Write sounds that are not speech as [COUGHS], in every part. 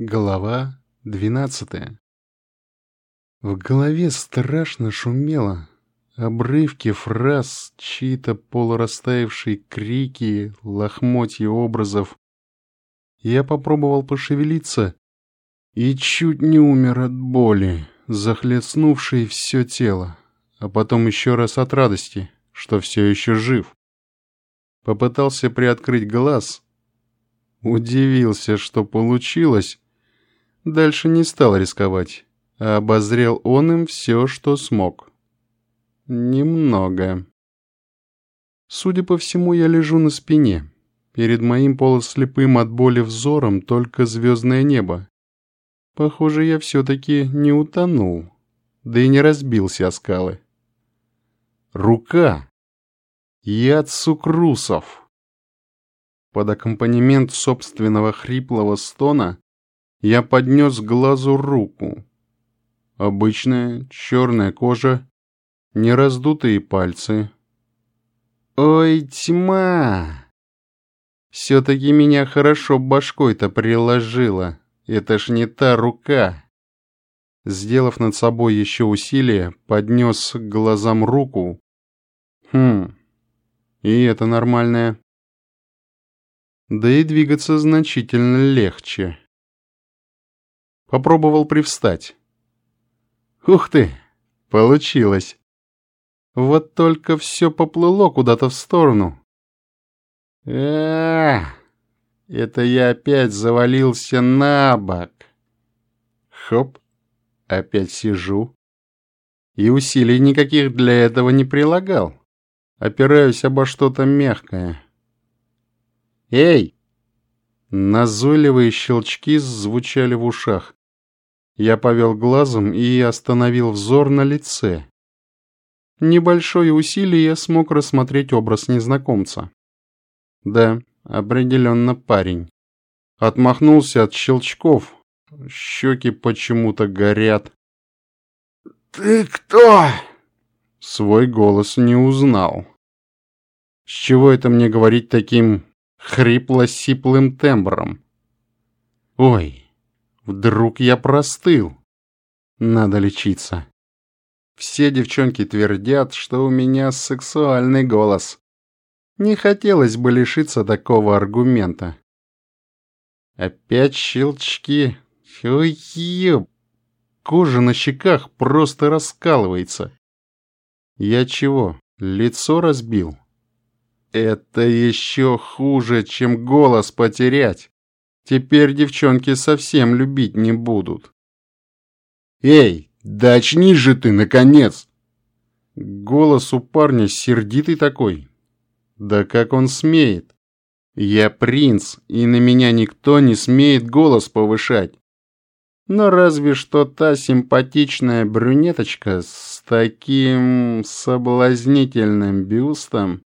Глава двенадцатая В голове страшно шумело. Обрывки фраз, чьи-то полурастаявшие крики, лохмотья образов. Я попробовал пошевелиться и чуть не умер от боли, захлестнувшей все тело, а потом еще раз от радости, что все еще жив. Попытался приоткрыть глаз. Удивился, что получилось, Дальше не стал рисковать, а обозрел он им все, что смог. Немного. Судя по всему, я лежу на спине. Перед моим полуслепым от боли взором только звездное небо. Похоже, я все-таки не утонул, да и не разбился о скалы. Рука! Яд сукрусов! Под аккомпанемент собственного хриплого стона я поднес к глазу руку. Обычная черная кожа, нераздутые пальцы. Ой, тьма! Все-таки меня хорошо башкой-то приложила. Это ж не та рука. Сделав над собой еще усилие, поднес к глазам руку. Хм, и это нормальное. Да и двигаться значительно легче. Попробовал привстать. Ух ты, получилось. Вот только все поплыло куда-то в сторону. э это я опять завалился на бок. Хоп, опять сижу. И усилий никаких для этого не прилагал. Опираюсь обо что-то мягкое. «Эй!» Назойливые щелчки звучали в ушах. Я повел глазом и остановил взор на лице. Небольшое усилие я смог рассмотреть образ незнакомца. Да, определенно парень. Отмахнулся от щелчков. Щеки почему-то горят. «Ты кто?» Свой голос не узнал. С чего это мне говорить таким хрипло-сиплым тембром? Ой, Вдруг я простыл. Надо лечиться. Все девчонки твердят, что у меня сексуальный голос. Не хотелось бы лишиться такого аргумента. Опять щелчки. Ой, еб. Кожа на щеках просто раскалывается. Я чего, лицо разбил? Это еще хуже, чем голос потерять. Теперь девчонки совсем любить не будут. «Эй, да очнись же ты, наконец!» Голос у парня сердитый такой. Да как он смеет? Я принц, и на меня никто не смеет голос повышать. Но разве что та симпатичная брюнеточка с таким соблазнительным бюстом,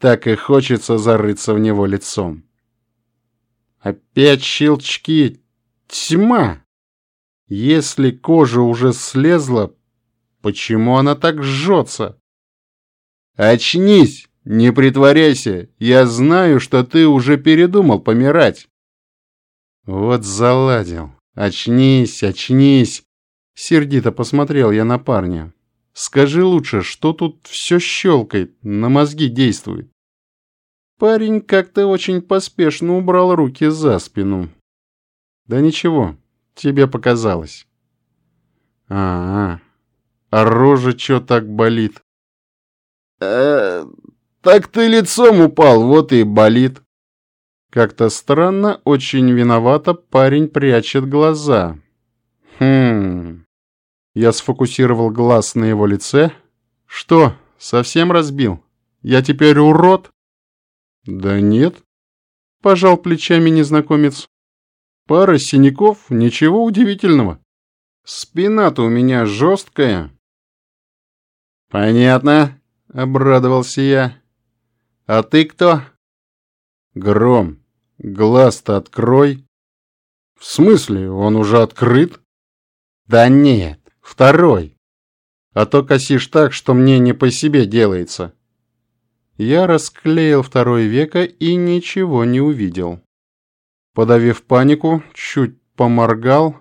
так и хочется зарыться в него лицом. Опять щелчки. Тьма! Если кожа уже слезла, почему она так жжется? Очнись! Не притворяйся! Я знаю, что ты уже передумал помирать. Вот заладил. Очнись, очнись. Сердито посмотрел я на парня. Скажи лучше, что тут все щелкает, на мозги действует. Парень как-то очень поспешно убрал руки за спину. Да ничего, тебе показалось. А, -а, а рожа чё так болит? Э, так ты лицом упал, вот и болит. Как-то странно, очень виновато парень прячет глаза. Хм. Я сфокусировал глаз на его лице. Что, совсем разбил? Я теперь урод? «Да нет», — пожал плечами незнакомец. «Пара синяков, ничего удивительного. Спина-то у меня жесткая». «Понятно», — обрадовался я. «А ты кто?» «Гром, глаз-то открой». «В смысле, он уже открыт?» «Да нет, второй. А то косишь так, что мне не по себе делается». Я расклеил второе веко и ничего не увидел. Подавив панику, чуть поморгал.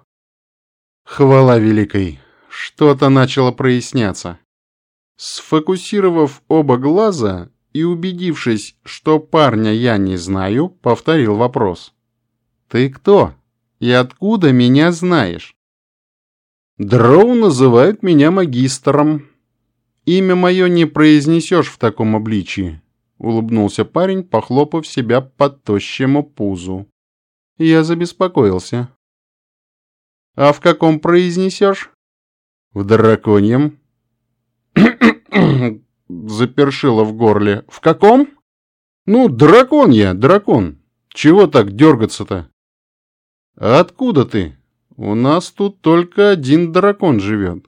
Хвала великой, что-то начало проясняться. Сфокусировав оба глаза и убедившись, что парня я не знаю, повторил вопрос. «Ты кто? И откуда меня знаешь?» «Дроу называют меня магистром. Имя мое не произнесешь в таком обличии», — улыбнулся парень, похлопав себя по тощему пузу. Я забеспокоился. «А в каком произнесешь?» «В драконьем». [COUGHS] Запершило в горле. «В каком?» «Ну, дракон я, дракон. Чего так дергаться-то?» «Откуда ты? У нас тут только один дракон живет.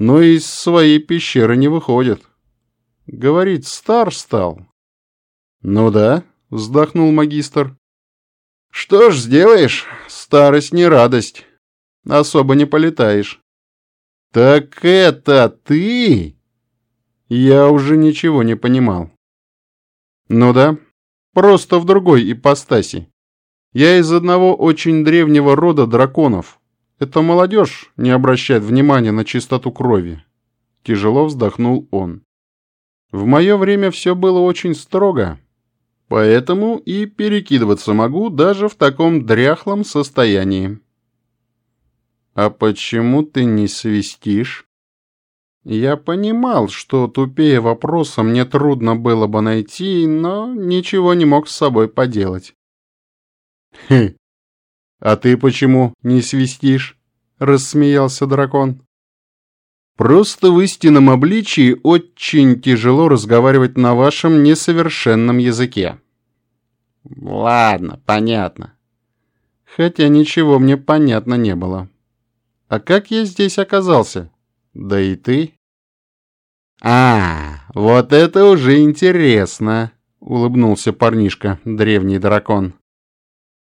Но из своей пещеры не выходит. Говорит, стар стал». «Ну да», — вздохнул магистр. Что ж сделаешь, старость не радость. Особо не полетаешь. Так это ты? Я уже ничего не понимал. Ну да, просто в другой ипостаси. Я из одного очень древнего рода драконов. Это молодежь не обращает внимания на чистоту крови. Тяжело вздохнул он. В мое время все было очень строго. Поэтому и перекидываться могу даже в таком дряхлом состоянии. А почему ты не свистишь? Я понимал, что тупее вопроса мне трудно было бы найти, но ничего не мог с собой поделать. «Хм, а ты почему не свистишь?» — рассмеялся дракон. «Просто в истинном обличии очень тяжело разговаривать на вашем несовершенном языке». «Ладно, понятно». Хотя ничего мне понятно не было. «А как я здесь оказался?» «Да и ты». «А, вот это уже интересно», — улыбнулся парнишка, древний дракон.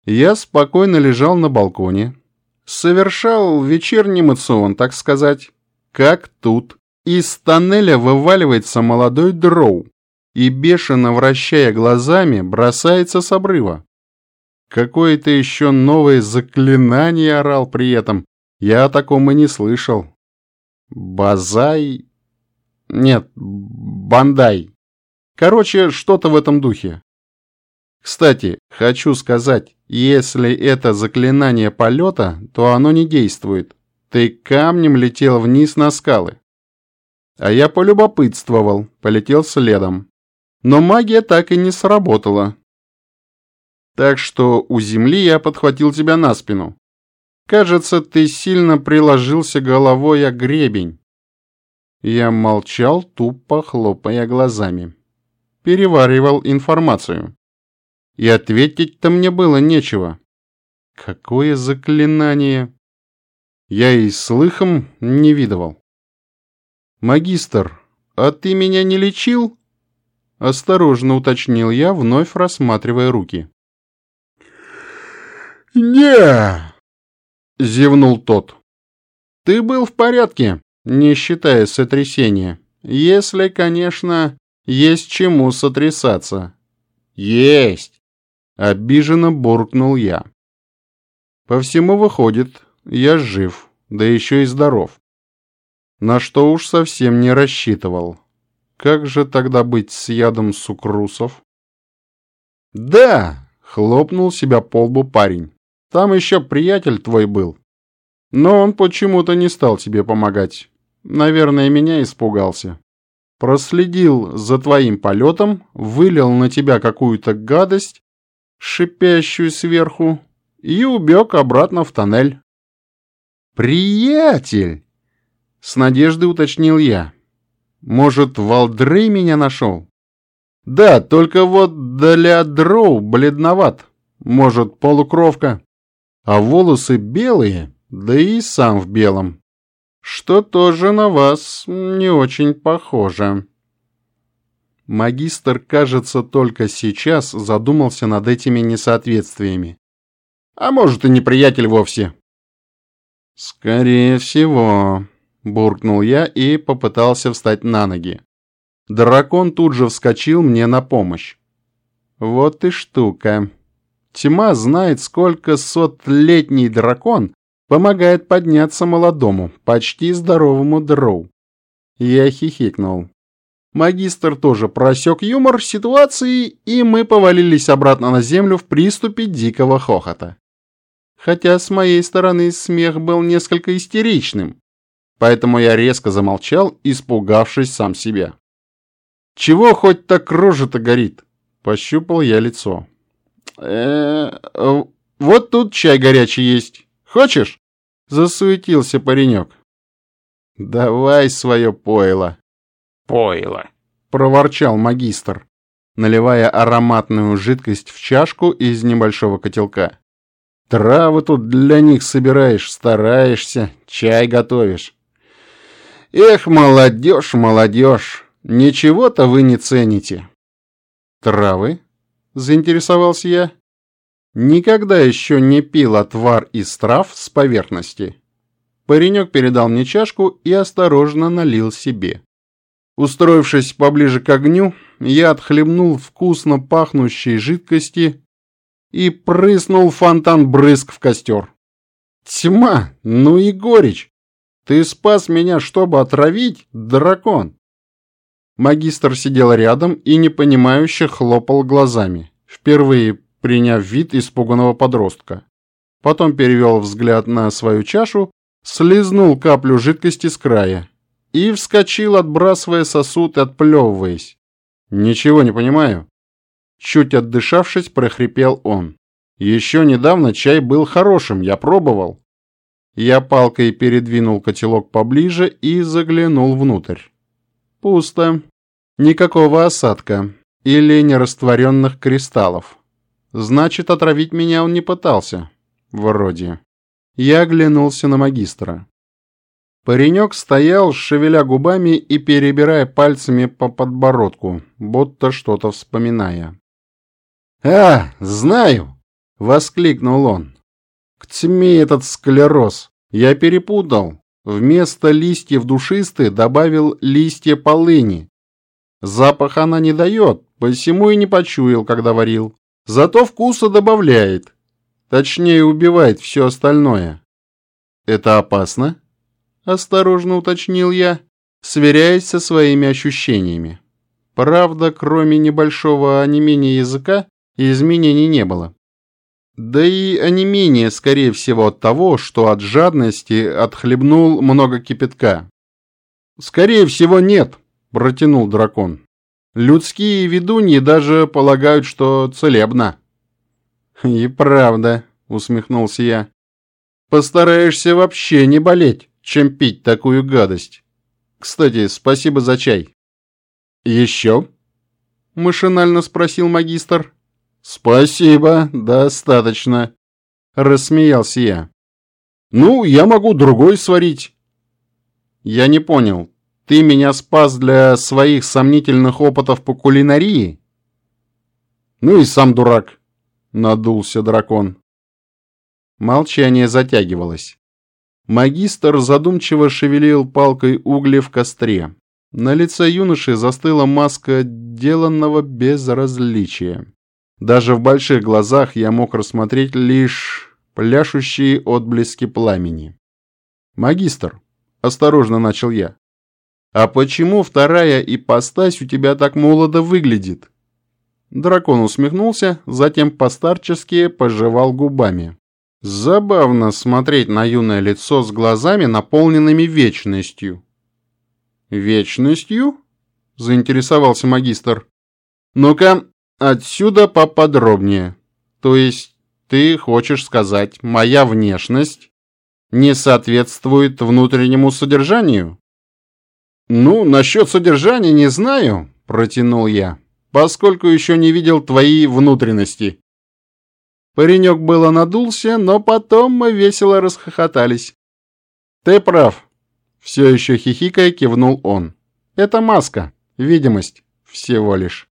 Я спокойно лежал на балконе, совершал вечерний мацион, так сказать, как тут. Из тоннеля вываливается молодой дроу и, бешено вращая глазами, бросается с обрыва. Какое-то еще новое заклинание орал при этом. Я о таком и не слышал. Базай... Нет, Бандай. Короче, что-то в этом духе. Кстати, хочу сказать, если это заклинание полета, то оно не действует. Ты камнем летел вниз на скалы. А я полюбопытствовал, полетел следом но магия так и не сработала. Так что у земли я подхватил тебя на спину. Кажется, ты сильно приложился головой о гребень. Я молчал, тупо хлопая глазами. Переваривал информацию. И ответить-то мне было нечего. Какое заклинание! Я и слыхом не видывал. «Магистр, а ты меня не лечил?» Осторожно уточнил я, вновь рассматривая руки. не зевнул тот. «Ты был в порядке, не считая сотрясения. Если, конечно, есть чему сотрясаться». «Есть!» — обиженно буркнул я. «По всему выходит, я жив, да еще и здоров. На что уж совсем не рассчитывал». Как же тогда быть с ядом сукрусов? Да, хлопнул себя по лбу парень. Там еще приятель твой был. Но он почему-то не стал тебе помогать. Наверное, меня испугался. Проследил за твоим полетом, вылил на тебя какую-то гадость, шипящую сверху, и убег обратно в тоннель. «Приятель!» — с надеждой уточнил я. Может, Валдрей меня нашел? Да, только вот для дроу бледноват. Может, полукровка. А волосы белые, да и сам в белом. Что тоже на вас не очень похоже. Магистр, кажется, только сейчас задумался над этими несоответствиями. А может, и не приятель вовсе. Скорее всего, буркнул я и попытался встать на ноги. Дракон тут же вскочил мне на помощь. Вот и штука. Тьма знает, сколько сотлетний дракон помогает подняться молодому, почти здоровому дроу. Я хихикнул. Магистр тоже просек юмор ситуации, и мы повалились обратно на землю в приступе дикого хохота. Хотя с моей стороны смех был несколько истеричным, поэтому я резко замолчал, испугавшись сам себя. «Чего хоть так рожа-то горит?» — пощупал я лицо. э вот тут чай горячий есть. Хочешь?» — засуетился паренек. «Давай свое пойло». «Пойло», — проворчал магистр, наливая ароматную жидкость в чашку из небольшого котелка. «Травы тут для них собираешь, стараешься, чай готовишь». «Эх, молодежь, молодежь, ничего-то вы не цените». «Травы?» — заинтересовался я. «Никогда еще не пил отвар из трав с поверхности». Паренек передал мне чашку и осторожно налил себе. Устроившись поближе к огню, я отхлебнул вкусно пахнущей жидкости и прыснул фонтан брызг в костер. Тьма, ну и горечь! Ты спас меня, чтобы отравить, дракон! Магистр сидел рядом и непонимающе хлопал глазами, впервые приняв вид испуганного подростка. Потом перевел взгляд на свою чашу слезнул каплю жидкости с края и вскочил, отбрасывая сосуд и отплевываясь. «Ничего не понимаю». Чуть отдышавшись, прохрипел он. «Еще недавно чай был хорошим, я пробовал». Я палкой передвинул котелок поближе и заглянул внутрь. Пусто. Никакого осадка или нерастворенных кристаллов. Значит, отравить меня он не пытался. Вроде. Я оглянулся на магистра. Паренек стоял, шевеля губами и перебирая пальцами по подбородку, будто что-то вспоминая. «А, знаю!» — воскликнул он. «К тьме этот склероз! Я перепутал. Вместо листьев душисты добавил листья полыни. Запах она не дает, посему и не почуял, когда варил. Зато вкуса добавляет. Точнее, убивает все остальное. Это опасно? Осторожно уточнил я, сверяясь со своими ощущениями. Правда, кроме небольшого онемения языка, изменений не было. Да и онемение, скорее всего, от того, что от жадности отхлебнул много кипятка. «Скорее всего, нет», — протянул дракон. «Людские ведуньи даже полагают, что целебно». «И правда», — усмехнулся я. «Постараешься вообще не болеть, чем пить такую гадость. Кстати, спасибо за чай». «Еще?» — машинально спросил магистр. «Спасибо, достаточно», — рассмеялся я. «Ну, я могу другой сварить». «Я не понял, ты меня спас для своих сомнительных опытов по кулинарии?» «Ну и сам дурак надулся дракон. Молчание затягивалось. Магистр задумчиво шевелил палкой угли в костре. На лице юноши застыла маска деланного безразличия. Даже в больших глазах я мог рассмотреть лишь пляшущие отблески пламени. «Магистр», — осторожно начал я, — «а почему вторая ипостась у тебя так молодо выглядит?» Дракон усмехнулся, затем постарчески пожевал губами. Забавно смотреть на юное лицо с глазами, наполненными вечностью. «Вечностью?» — заинтересовался магистр. «Ну-ка, отсюда поподробнее. То есть ты хочешь сказать, моя внешность не соответствует внутреннему содержанию?» «Ну, насчет содержания не знаю», — протянул я поскольку еще не видел твои внутренности». Паренек было надулся, но потом мы весело расхохотались. «Ты прав», — все еще хихикая кивнул он. «Это маска, видимость, всего лишь».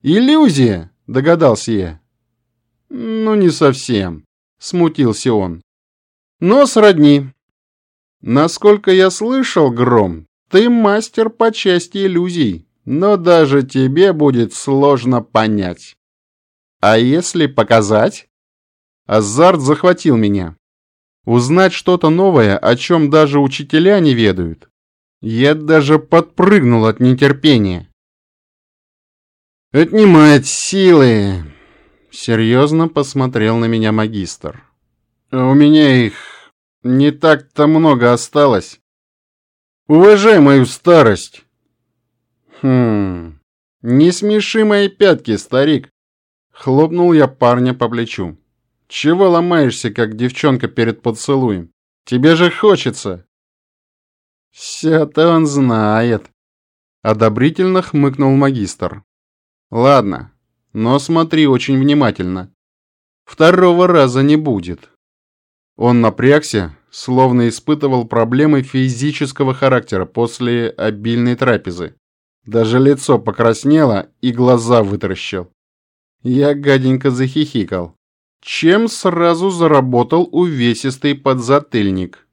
«Иллюзия», — догадался я. «Ну, не совсем», — смутился он. «Но сродни. Насколько я слышал, Гром, ты мастер по части иллюзий» но даже тебе будет сложно понять. А если показать? Азарт захватил меня. Узнать что-то новое, о чем даже учителя не ведают. Я даже подпрыгнул от нетерпения. «Отнимать силы!» Серьезно посмотрел на меня магистр. «У меня их не так-то много осталось. Уважай мою старость!» «Хм... Не смеши мои пятки, старик!» Хлопнул я парня по плечу. «Чего ломаешься, как девчонка перед поцелуем? Тебе же хочется!» «Все-то он знает!» Одобрительно хмыкнул магистр. «Ладно, но смотри очень внимательно. Второго раза не будет». Он напрягся, словно испытывал проблемы физического характера после обильной трапезы. Даже лицо покраснело и глаза вытаращил. Я гаденько захихикал, чем сразу заработал увесистый подзатыльник.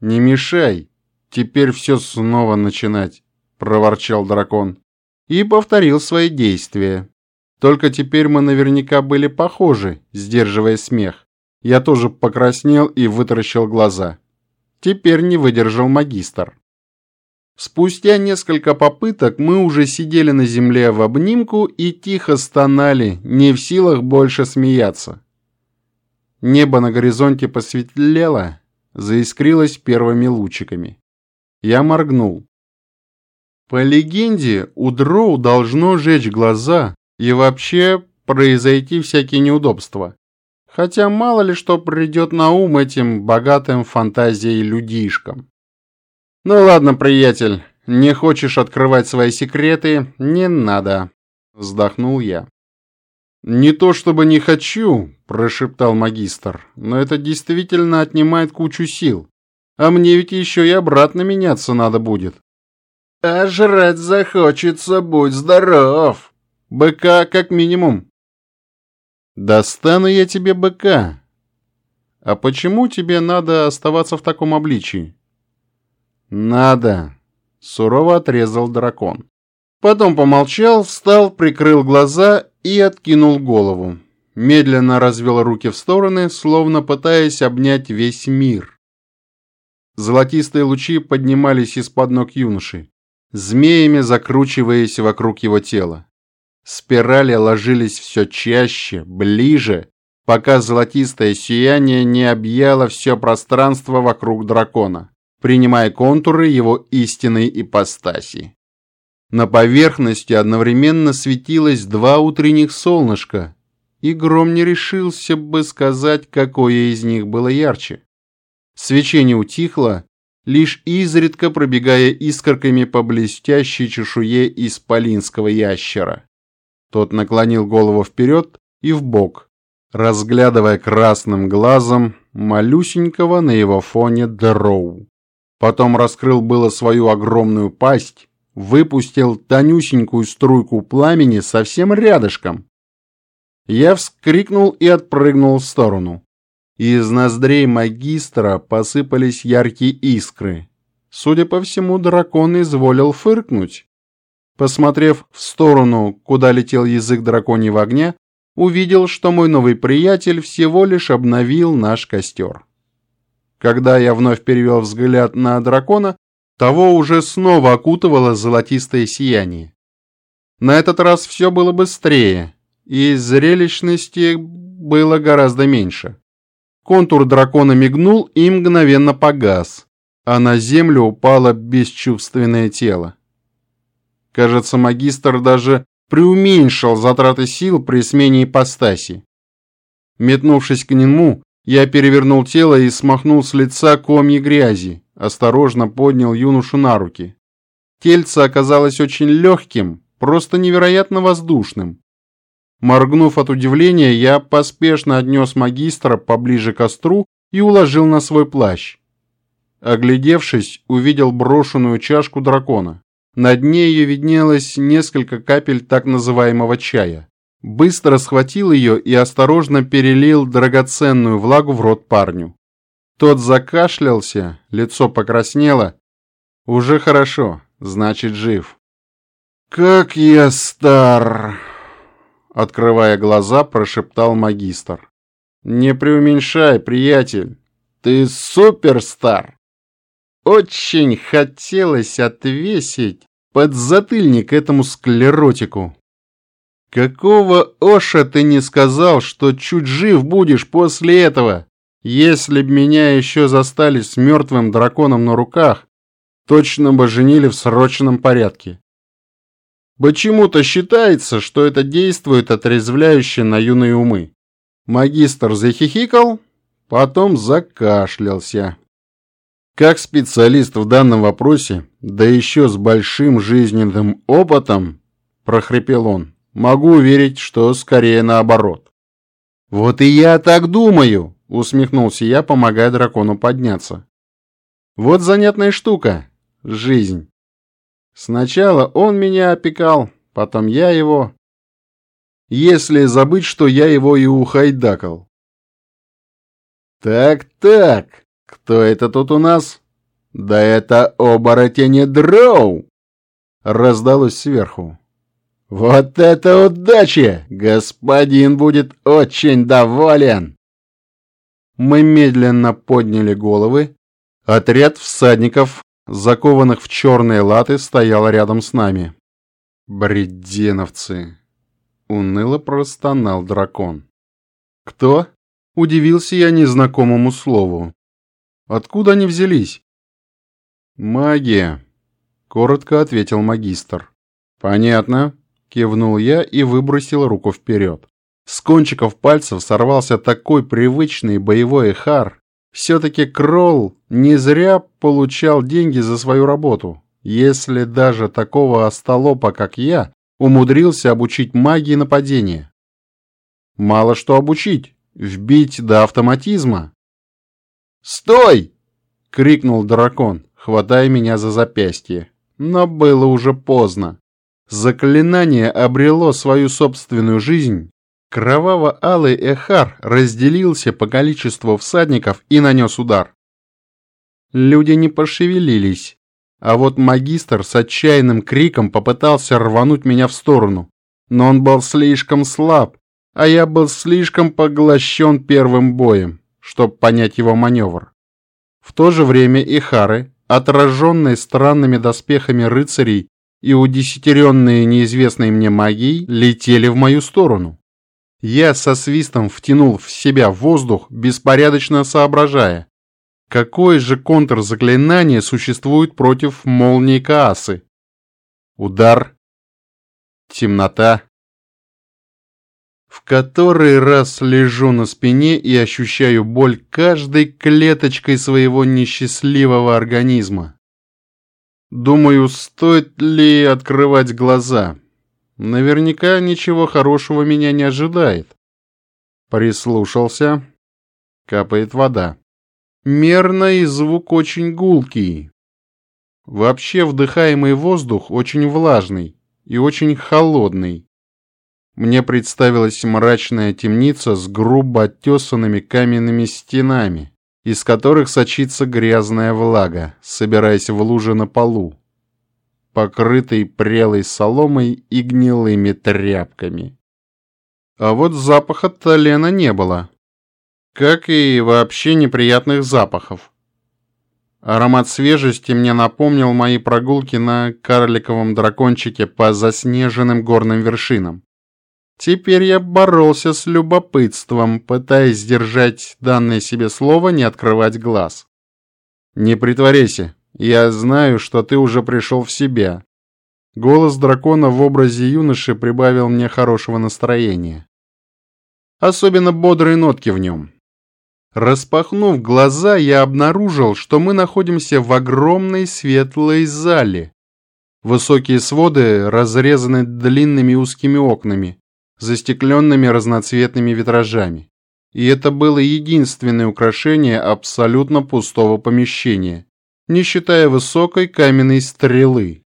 «Не мешай, теперь все снова начинать», — проворчал дракон. И повторил свои действия. Только теперь мы наверняка были похожи, сдерживая смех. Я тоже покраснел и вытаращил глаза. Теперь не выдержал магистр. Спустя несколько попыток мы уже сидели на земле в обнимку и тихо стонали, не в силах больше смеяться. Небо на горизонте посветлело, заискрилось первыми лучиками. Я моргнул. По легенде, у дроу должно жечь глаза и вообще произойти всякие неудобства. Хотя мало ли что придет на ум этим богатым фантазией людишкам. «Ну ладно, приятель, не хочешь открывать свои секреты, не надо», — вздохнул я. «Не то чтобы не хочу», — прошептал магистр, «но это действительно отнимает кучу сил. А мне ведь еще и обратно меняться надо будет». «А жрать захочется, будь здоров! Быка как минимум». «Достану я тебе быка. А почему тебе надо оставаться в таком обличии?» «Надо!» — сурово отрезал дракон. Потом помолчал, встал, прикрыл глаза и откинул голову. Медленно развел руки в стороны, словно пытаясь обнять весь мир. Золотистые лучи поднимались из-под ног юноши, змеями закручиваясь вокруг его тела. Спирали ложились все чаще, ближе, пока золотистое сияние не объяло все пространство вокруг дракона принимая контуры его истинной ипостаси. На поверхности одновременно светилось два утренних солнышка, и Гром не решился бы сказать, какое из них было ярче. Свечение утихло, лишь изредка пробегая искорками по блестящей чешуе исполинского ящера. Тот наклонил голову вперед и вбок, разглядывая красным глазом малюсенького на его фоне дроу. Потом раскрыл было свою огромную пасть, выпустил тонюсенькую струйку пламени совсем рядышком. Я вскрикнул и отпрыгнул в сторону. Из ноздрей магистра посыпались яркие искры. Судя по всему, дракон изволил фыркнуть. Посмотрев в сторону, куда летел язык драконьего огня, увидел, что мой новый приятель всего лишь обновил наш костер. Когда я вновь перевел взгляд на дракона, того уже снова окутывало золотистое сияние. На этот раз все было быстрее, и зрелищности было гораздо меньше. Контур дракона мигнул и мгновенно погас, а на землю упало бесчувственное тело. Кажется, магистр даже преуменьшил затраты сил при смене ипостаси. Метнувшись к нему, я перевернул тело и смахнул с лица комья грязи, осторожно поднял юношу на руки. Тельце оказалось очень легким, просто невероятно воздушным. Моргнув от удивления, я поспешно отнес магистра поближе к костру и уложил на свой плащ. Оглядевшись, увидел брошенную чашку дракона. На дне ее виднелось несколько капель так называемого чая быстро схватил ее и осторожно перелил драгоценную влагу в рот парню. Тот закашлялся, лицо покраснело. Уже хорошо, значит жив. «Как я стар!» Открывая глаза, прошептал магистр. «Не преуменьшай, приятель. Ты суперстар!» Очень хотелось отвесить подзатыльник этому склеротику. Какого Оша ты не сказал, что чуть жив будешь после этого? Если б меня еще застали с мертвым драконом на руках, точно бы женили в срочном порядке. Почему-то считается, что это действует отрезвляюще на юные умы. Магистр захихикал, потом закашлялся. Как специалист в данном вопросе, да еще с большим жизненным опытом, прохрипел он, могу уверить, что скорее наоборот. Вот и я так думаю, усмехнулся я, помогая дракону подняться. Вот занятная штука жизнь. Сначала он меня опекал, потом я его. Если забыть, что я его и ухайдакал. Так-так, кто это тут у нас? Да это оборотень Дроу! Раздалось сверху. Вот это удача! Господин будет очень доволен! Мы медленно подняли головы. Отряд всадников закованных в черные латы, стояла рядом с нами. «Бреденовцы!» — уныло простонал дракон. «Кто?» — удивился я незнакомому слову. «Откуда они взялись?» «Магия», — коротко ответил магистр. «Понятно», — кивнул я и выбросил руку вперед. С кончиков пальцев сорвался такой привычный боевой эхар, все-таки Кролл не зря получал деньги за свою работу, если даже такого остолопа, как я, умудрился обучить магии нападения. Мало что обучить, вбить до автоматизма. «Стой!» — крикнул дракон, хватая меня за запястье. Но было уже поздно. Заклинание обрело свою собственную жизнь Кроваво-алый Эхар разделился по количеству всадников и нанес удар. Люди не пошевелились, а вот магистр с отчаянным криком попытался рвануть меня в сторону, но он был слишком слаб, а я был слишком поглощен первым боем, чтобы понять его маневр. В то же время Ихары, отраженные странными доспехами рыцарей и удесятеренные неизвестной мне магией, летели в мою сторону. Я со свистом втянул в себя воздух, беспорядочно соображая. Какое же контрзаклинание существует против молнии Каасы? Удар. Темнота. В который раз лежу на спине и ощущаю боль каждой клеточкой своего несчастливого организма. Думаю, стоит ли открывать глаза. Наверняка ничего хорошего меня не ожидает. Прислушался. Капает вода. Мерно и звук очень гулкий. Вообще вдыхаемый воздух очень влажный и очень холодный. Мне представилась мрачная темница с грубо оттесанными каменными стенами, из которых сочится грязная влага, собираясь в луже на полу покрытый прелой соломой и гнилыми тряпками. А вот запаха Толена не было, как и вообще неприятных запахов. Аромат свежести мне напомнил мои прогулки на карликовом дракончике по заснеженным горным вершинам. Теперь я боролся с любопытством, пытаясь сдержать данное себе слово не открывать глаз. «Не притворяйся», я знаю, что ты уже пришел в себя. Голос дракона в образе юноши прибавил мне хорошего настроения. Особенно бодрые нотки в нем. Распахнув глаза, я обнаружил, что мы находимся в огромной светлой зале. Высокие своды разрезаны длинными узкими окнами, застекленными разноцветными витражами. И это было единственное украшение абсолютно пустого помещения не считая высокой каменной стрелы.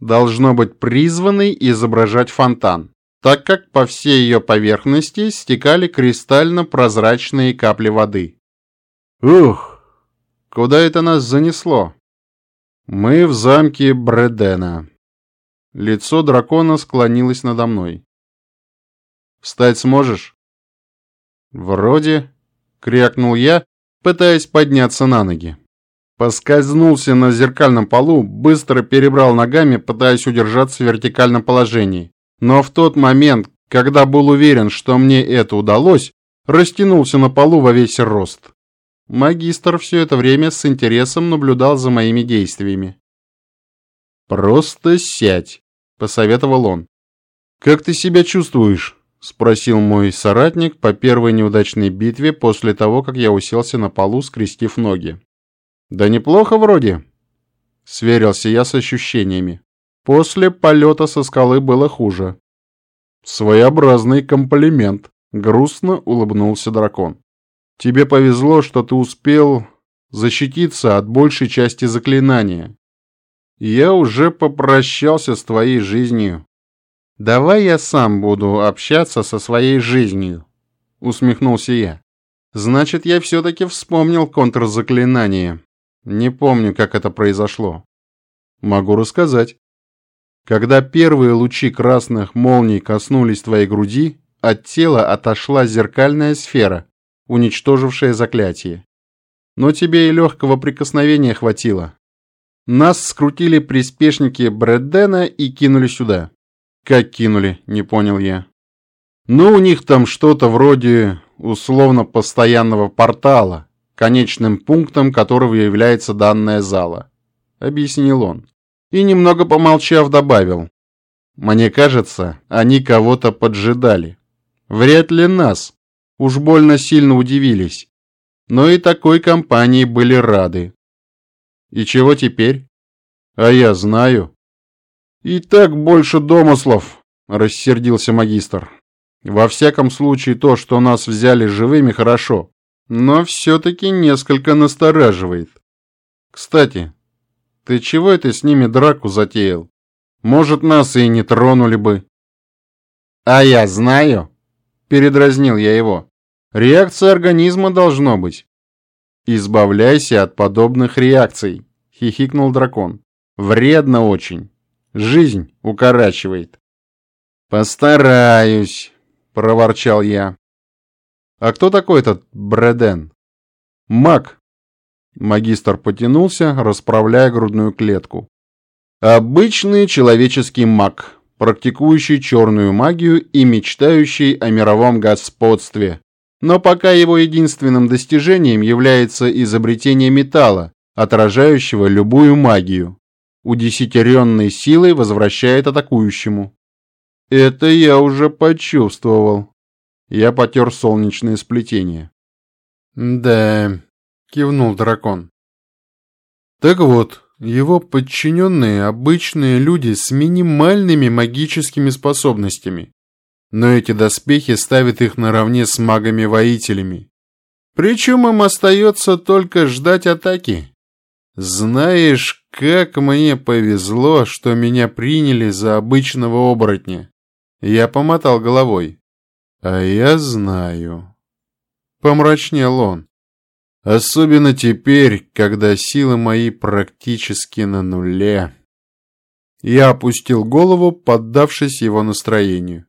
Должно быть призванной изображать фонтан, так как по всей ее поверхности стекали кристально-прозрачные капли воды. Ух, куда это нас занесло? Мы в замке Бредена. Лицо дракона склонилось надо мной. Встать сможешь?» «Вроде», — крякнул я, пытаясь подняться на ноги. Поскользнулся на зеркальном полу, быстро перебрал ногами, пытаясь удержаться в вертикальном положении. Но в тот момент, когда был уверен, что мне это удалось, растянулся на полу во весь рост. Магистр все это время с интересом наблюдал за моими действиями. «Просто сядь», — посоветовал он. «Как ты себя чувствуешь?» — спросил мой соратник по первой неудачной битве после того, как я уселся на полу, скрестив ноги. «Да неплохо вроде», — сверился я с ощущениями. После полета со скалы было хуже. «Своеобразный комплимент», — грустно улыбнулся дракон. «Тебе повезло, что ты успел защититься от большей части заклинания. Я уже попрощался с твоей жизнью. Давай я сам буду общаться со своей жизнью», — усмехнулся я. «Значит, я все-таки вспомнил контрзаклинание. Не помню, как это произошло. Могу рассказать. Когда первые лучи красных молний коснулись твоей груди, от тела отошла зеркальная сфера, уничтожившая заклятие. Но тебе и легкого прикосновения хватило. Нас скрутили приспешники Брэддена и кинули сюда. Как кинули, не понял я. Ну, у них там что-то вроде условно постоянного портала, конечным пунктом которого является данная зала, объяснил он. И немного помолчав добавил: Мне кажется, они кого-то поджидали. Вряд ли нас. Уж больно сильно удивились. Но и такой компании были рады. И чего теперь? А я знаю. И так больше домыслов, рассердился магистр. Во всяком случае, то, что нас взяли живыми, хорошо но все-таки несколько настораживает. Кстати, ты чего это с ними драку затеял? Может, нас и не тронули бы. А я знаю, передразнил я его. Реакция организма должно быть. Избавляйся от подобных реакций, хихикнул дракон. Вредно очень. Жизнь укорачивает. Постараюсь, проворчал я. А кто такой этот Бреден? Маг. Магистр потянулся, расправляя грудную клетку. Обычный человеческий маг, практикующий черную магию и мечтающий о мировом господстве. Но пока его единственным достижением является изобретение металла, отражающего любую магию. Удесятеренной силой возвращает атакующему. Это я уже почувствовал. Я потер солнечное сплетение. «Да», — кивнул дракон. «Так вот, его подчиненные обычные люди с минимальными магическими способностями. Но эти доспехи ставят их наравне с магами-воителями. Причем им остается только ждать атаки. Знаешь, как мне повезло, что меня приняли за обычного оборотня. Я помотал головой. А я знаю. Помрачнел он. Особенно теперь, когда силы мои практически на нуле. Я опустил голову, поддавшись его настроению.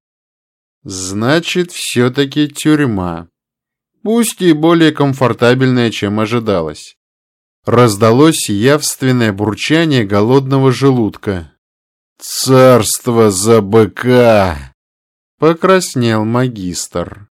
Значит, все-таки тюрьма. Пусть и более комфортабельная, чем ожидалось. Раздалось явственное бурчание голодного желудка. «Царство за быка!» Покраснел магистр.